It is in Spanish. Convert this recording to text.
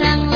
Bye.